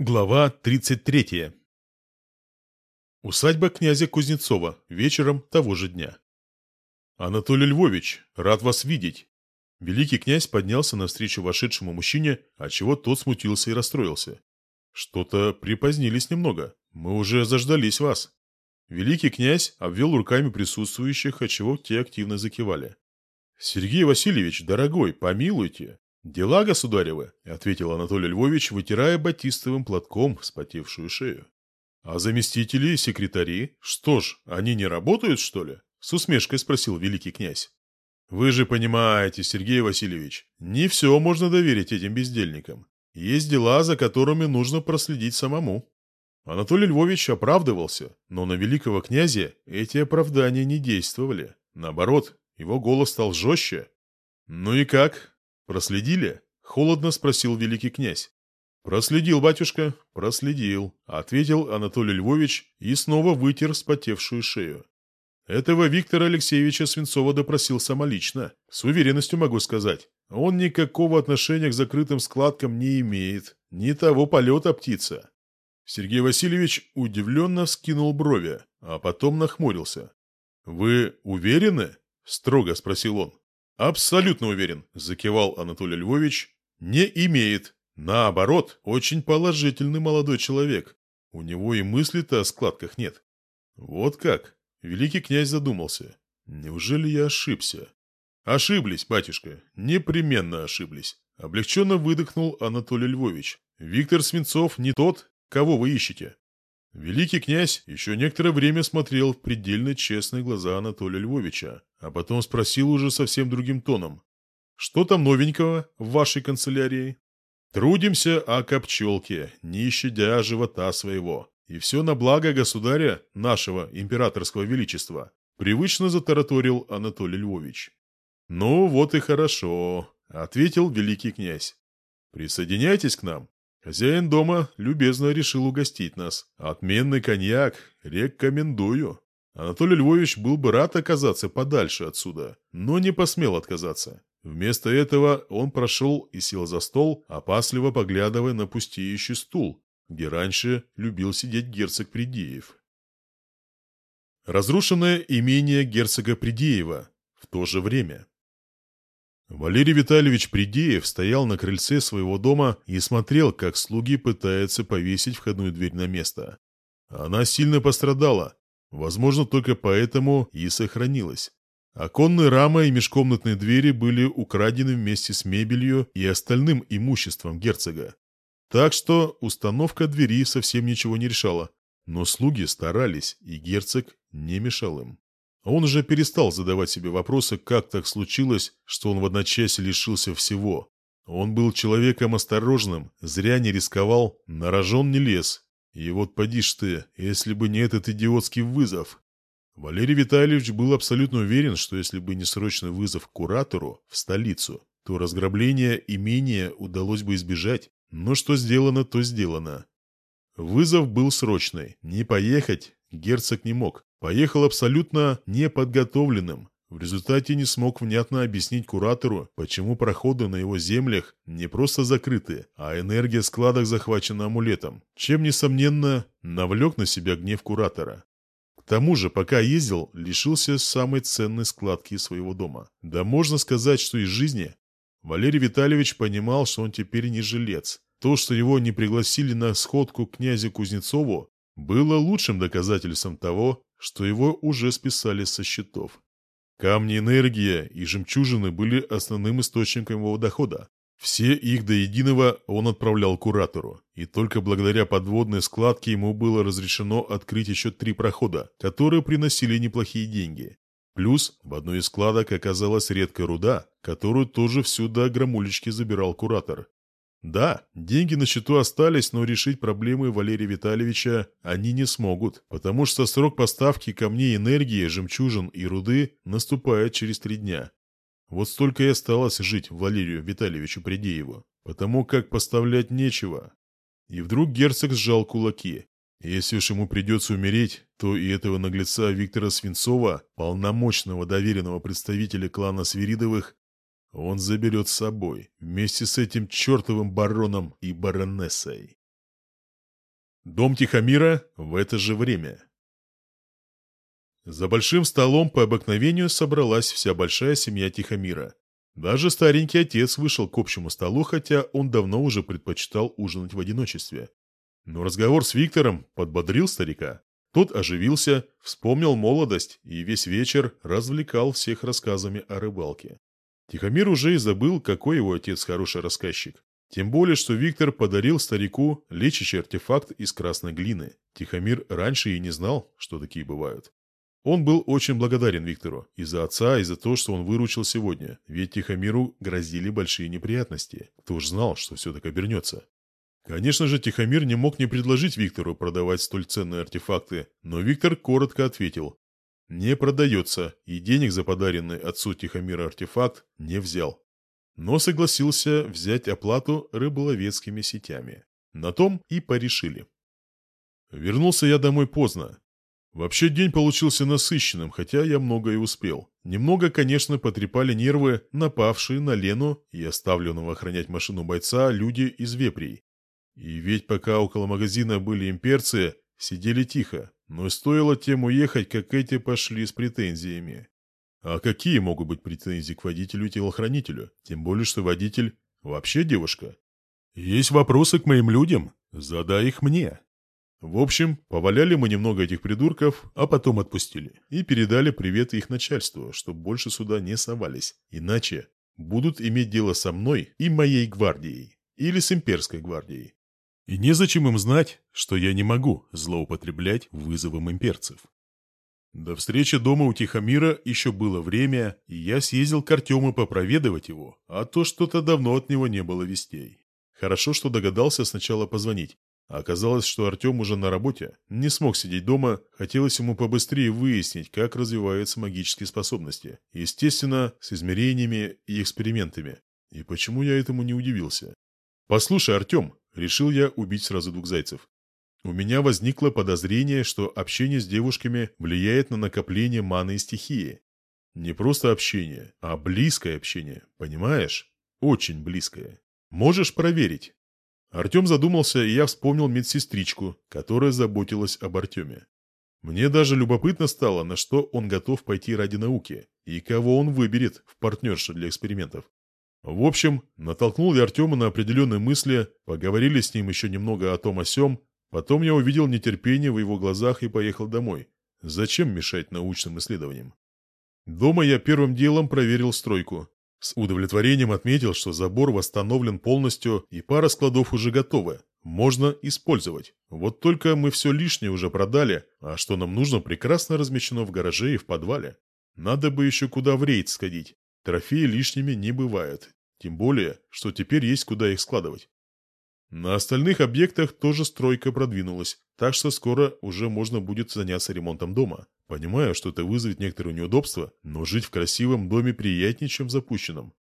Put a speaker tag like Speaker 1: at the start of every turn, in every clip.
Speaker 1: Глава 33. Усадьба князя Кузнецова. Вечером того же дня. «Анатолий Львович, рад вас видеть!» Великий князь поднялся навстречу вошедшему мужчине, отчего тот смутился и расстроился. «Что-то припозднились немного. Мы уже заждались вас». Великий князь обвел руками присутствующих, отчего те активно закивали. «Сергей Васильевич, дорогой, помилуйте. «Дела, государевы», — ответил Анатолий Львович, вытирая батистовым платком вспотевшую шею. «А заместители и секретари? Что ж, они не работают, что ли?» — с усмешкой спросил великий князь. «Вы же понимаете, Сергей Васильевич, не все можно доверить этим бездельникам. Есть дела, за которыми нужно проследить самому». Анатолий Львович оправдывался, но на великого князя эти оправдания не действовали. Наоборот, его голос стал жестче. «Ну и как? «Проследили?» — холодно спросил великий князь. «Проследил, батюшка, проследил», — ответил Анатолий Львович и снова вытер спотевшую шею. Этого Виктора Алексеевича Свинцова допросил самолично. С уверенностью могу сказать. Он никакого отношения к закрытым складкам не имеет. Ни того полета птица. Сергей Васильевич удивленно вскинул брови, а потом нахмурился. «Вы уверены?» – строго спросил он. «Абсолютно уверен», – закивал Анатолий Львович. «Не имеет. Наоборот, очень положительный молодой человек. У него и мысли-то о складках нет». «Вот как?» – великий князь задумался. «Неужели я ошибся?» «Ошиблись, батюшка, непременно ошиблись», – облегченно выдохнул Анатолий Львович. «Виктор Свинцов не тот, кого вы ищете». Великий князь еще некоторое время смотрел в предельно честные глаза Анатолия Львовича, а потом спросил уже совсем другим тоном. «Что там новенького в вашей канцелярии?» «Трудимся о копчелке, не щадя живота своего. И все на благо государя, нашего императорского величества», привычно затараторил Анатолий Львович. «Ну, вот и хорошо», — ответил великий князь. «Присоединяйтесь к нам. Хозяин дома любезно решил угостить нас. Отменный коньяк. Рекомендую. Анатолий Львович был бы рад оказаться подальше отсюда, но не посмел отказаться. Вместо этого он прошел и сел за стол, опасливо поглядывая на пустеющий стул, где раньше любил сидеть герцог Придеев. Разрушенное имение герцога Придеева в то же время. Валерий Витальевич Придеев стоял на крыльце своего дома и смотрел, как слуги пытаются повесить входную дверь на место. Она сильно пострадала, возможно, только поэтому и сохранилась. Оконные рамы и межкомнатные двери были украдены вместе с мебелью и остальным имуществом герцога. Так что установка двери совсем ничего не решала. Но слуги старались, и герцог не мешал им. Он уже перестал задавать себе вопросы, как так случилось, что он в одночасье лишился всего. Он был человеком осторожным, зря не рисковал, на рожон не лез. И вот поди ж ты, если бы не этот идиотский вызов. Валерий Витальевич был абсолютно уверен, что если бы не срочный вызов куратору в столицу, то разграбление имения удалось бы избежать. Но что сделано, то сделано. Вызов был срочный. Не поехать герцог не мог. Поехал абсолютно неподготовленным. В результате не смог внятно объяснить куратору, почему проходы на его землях не просто закрыты, а энергия складок захвачена амулетом, чем, несомненно, навлек на себя гнев куратора. К тому же, пока ездил, лишился самой ценной складки своего дома. Да можно сказать, что из жизни. Валерий Витальевич понимал, что он теперь не жилец. То, что его не пригласили на сходку к князю Кузнецову, было лучшим доказательством того, что его уже списали со счетов. Камни энергия и жемчужины были основным источником его дохода. Все их до единого он отправлял куратору, и только благодаря подводной складке ему было разрешено открыть еще три прохода, которые приносили неплохие деньги. Плюс в одной из складок оказалась редкая руда, которую тоже всю до громулечки забирал куратор. Да, деньги на счету остались, но решить проблемы Валерия Витальевича они не смогут, потому что срок поставки камней энергии, жемчужин и руды наступает через три дня. Вот столько и осталось жить Валерию Витальевичу Придееву, потому как поставлять нечего. И вдруг герцог сжал кулаки. Если уж ему придется умереть, то и этого наглеца Виктора Свинцова, полномочного доверенного представителя клана Свиридовых, он заберет с собой, вместе с этим чертовым бароном и баронессой. Дом Тихомира в это же время. За большим столом по обыкновению собралась вся большая семья Тихомира. Даже старенький отец вышел к общему столу, хотя он давно уже предпочитал ужинать в одиночестве. Но разговор с Виктором подбодрил старика. Тот оживился, вспомнил молодость и весь вечер развлекал всех рассказами о рыбалке. Тихомир уже и забыл, какой его отец хороший рассказчик. Тем более, что Виктор подарил старику лечащий артефакт из красной глины. Тихомир раньше и не знал, что такие бывают. Он был очень благодарен Виктору и за отца, и за то, что он выручил сегодня, ведь Тихомиру грозили большие неприятности. Кто ж знал, что все так обернется. Конечно же, Тихомир не мог не предложить Виктору продавать столь ценные артефакты, но Виктор коротко ответил. Не продается, и денег за подаренный отцу Тихомира артефакт не взял но согласился взять оплату рыболовецкими сетями. На том и порешили. Вернулся я домой поздно. Вообще день получился насыщенным, хотя я многое успел. Немного, конечно, потрепали нервы напавшие на Лену и оставленного охранять машину бойца люди из вепрей. И ведь пока около магазина были имперцы, сидели тихо, но стоило тем уехать, как эти пошли с претензиями. А какие могут быть претензии к водителю и телохранителю? Тем более, что водитель вообще девушка. Есть вопросы к моим людям? Задай их мне. В общем, поваляли мы немного этих придурков, а потом отпустили. И передали привет их начальству, чтобы больше сюда не совались. Иначе будут иметь дело со мной и моей гвардией. Или с имперской гвардией. И незачем им знать, что я не могу злоупотреблять вызовом имперцев. До встречи дома у Тихомира еще было время, и я съездил к Артему попроведывать его, а то что-то давно от него не было вестей. Хорошо, что догадался сначала позвонить. А оказалось, что Артем уже на работе, не смог сидеть дома, хотелось ему побыстрее выяснить, как развиваются магические способности. Естественно, с измерениями и экспериментами. И почему я этому не удивился? «Послушай, Артем», — решил я убить сразу двух зайцев. У меня возникло подозрение, что общение с девушками влияет на накопление маны и стихии. Не просто общение, а близкое общение, понимаешь? Очень близкое. Можешь проверить. Артем задумался, и я вспомнил медсестричку, которая заботилась об Артеме. Мне даже любопытно стало, на что он готов пойти ради науки, и кого он выберет в партнерше для экспериментов. В общем, натолкнул я Артема на определенные мысли, поговорили с ним еще немного о том о сём, Потом я увидел нетерпение в его глазах и поехал домой. Зачем мешать научным исследованиям? Дома я первым делом проверил стройку. С удовлетворением отметил, что забор восстановлен полностью и пара складов уже готовы. Можно использовать. Вот только мы все лишнее уже продали, а что нам нужно, прекрасно размещено в гараже и в подвале. Надо бы еще куда в рейд сходить. Трофеи лишними не бывают. Тем более, что теперь есть куда их складывать. На остальных объектах тоже стройка продвинулась, так что скоро уже можно будет заняться ремонтом дома. Понимаю, что это вызовет некоторые неудобства, но жить в красивом доме приятнее, чем в запущенном.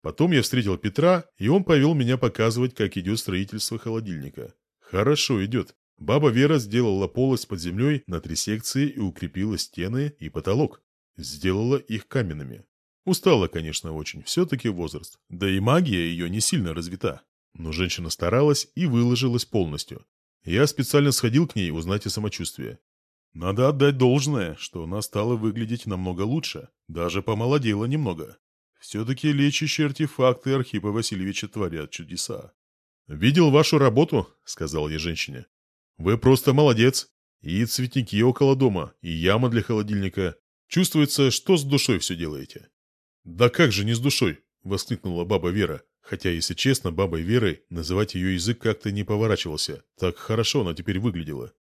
Speaker 1: Потом я встретил Петра, и он повел меня показывать, как идет строительство холодильника. Хорошо идет. Баба Вера сделала полость под землей на три секции и укрепила стены и потолок. Сделала их каменными. Устала, конечно, очень, все-таки возраст. Да и магия ее не сильно развита. Но женщина старалась и выложилась полностью. Я специально сходил к ней узнать о самочувствии. Надо отдать должное, что она стала выглядеть намного лучше, даже помолодела немного. Все-таки лечащие артефакты Архипа Васильевича творят чудеса. «Видел вашу работу», — сказал я женщине. «Вы просто молодец. И цветники около дома, и яма для холодильника. Чувствуется, что с душой все делаете». «Да как же не с душой?» — воскликнула баба Вера. Хотя, если честно, бабой Верой называть ее язык как-то не поворачивался. Так хорошо она теперь выглядела.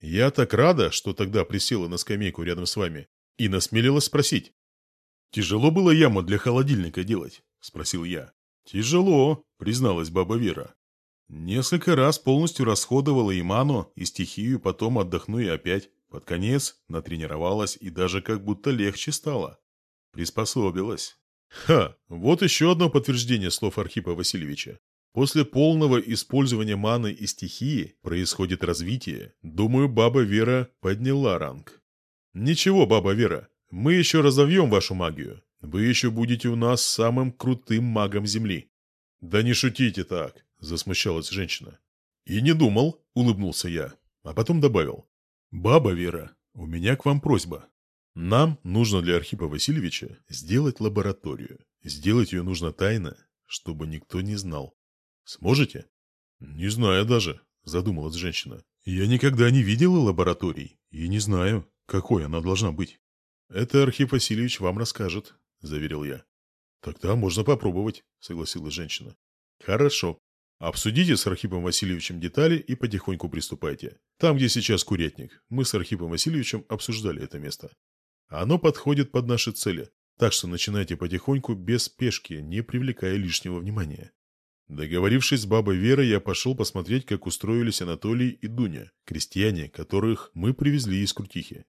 Speaker 1: Я так рада, что тогда присела на скамейку рядом с вами и насмелилась спросить. «Тяжело было яму для холодильника делать?» – спросил я. «Тяжело», – призналась баба Вера. Несколько раз полностью расходовала и ману, и стихию, потом отдохну и опять. Под конец натренировалась и даже как будто легче стало. Приспособилась. Ха, вот еще одно подтверждение слов Архипа Васильевича. После полного использования маны и стихии происходит развитие. Думаю, баба Вера подняла ранг. Ничего, баба Вера, мы еще разовьем вашу магию. Вы еще будете у нас самым крутым магом Земли. Да не шутите так, засмущалась женщина. И не думал, улыбнулся я. А потом добавил. «Баба Вера, у меня к вам просьба. Нам нужно для Архипа Васильевича сделать лабораторию. Сделать ее нужно тайно, чтобы никто не знал. Сможете?» «Не знаю даже», — задумалась женщина. «Я никогда не видела лабораторий и не знаю, какой она должна быть». «Это Архип Васильевич вам расскажет», — заверил я. «Тогда можно попробовать», — согласилась женщина. «Хорошо. Обсудите с Архипом Васильевичем детали и потихоньку приступайте. Там, где сейчас курятник, мы с Архипом Васильевичем обсуждали это место. Оно подходит под наши цели, так что начинайте потихоньку без спешки, не привлекая лишнего внимания. Договорившись с бабой Верой, я пошел посмотреть, как устроились Анатолий и Дуня, крестьяне, которых мы привезли из Крутихи.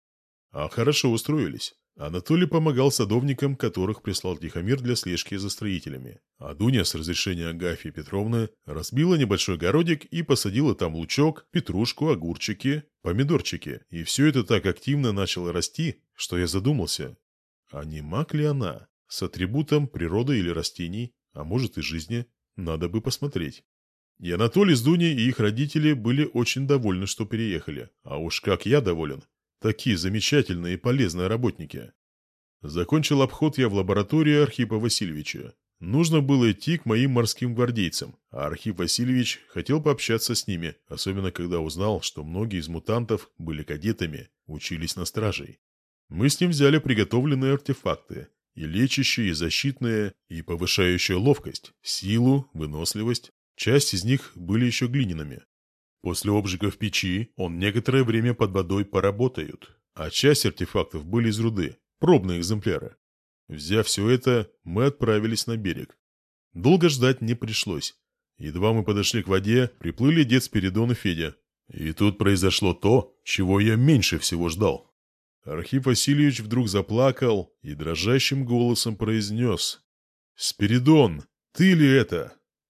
Speaker 1: А хорошо устроились. Анатолий помогал садовникам, которых прислал Тихомир для слежки за строителями. А Дуня с разрешения Агафьи Петровны разбила небольшой городик и посадила там лучок, петрушку, огурчики, помидорчики. И все это так активно начало расти, что я задумался, а не маг ли она? С атрибутом природы или растений, а может и жизни, надо бы посмотреть. И Анатолий с Дуней и их родители были очень довольны, что переехали. А уж как я доволен. Такие замечательные и полезные работники. Закончил обход я в лаборатории Архипа Васильевича. Нужно было идти к моим морским гвардейцам, а Архип Васильевич хотел пообщаться с ними, особенно когда узнал, что многие из мутантов были кадетами, учились на стражей. Мы с ним взяли приготовленные артефакты, и лечащие, и защитные, и повышающие ловкость, силу, выносливость. Часть из них были еще глиняными. После обжига в печи он некоторое время под водой поработают, а часть артефактов были из руды, пробные экземпляры. Взяв все это, мы отправились на берег. Долго ждать не пришлось. Едва мы подошли к воде, приплыли дед Спиридон и Федя. И тут произошло то, чего я меньше всего ждал. Архип Васильевич вдруг заплакал и дрожащим голосом произнес. «Спиридон, ты ли это?»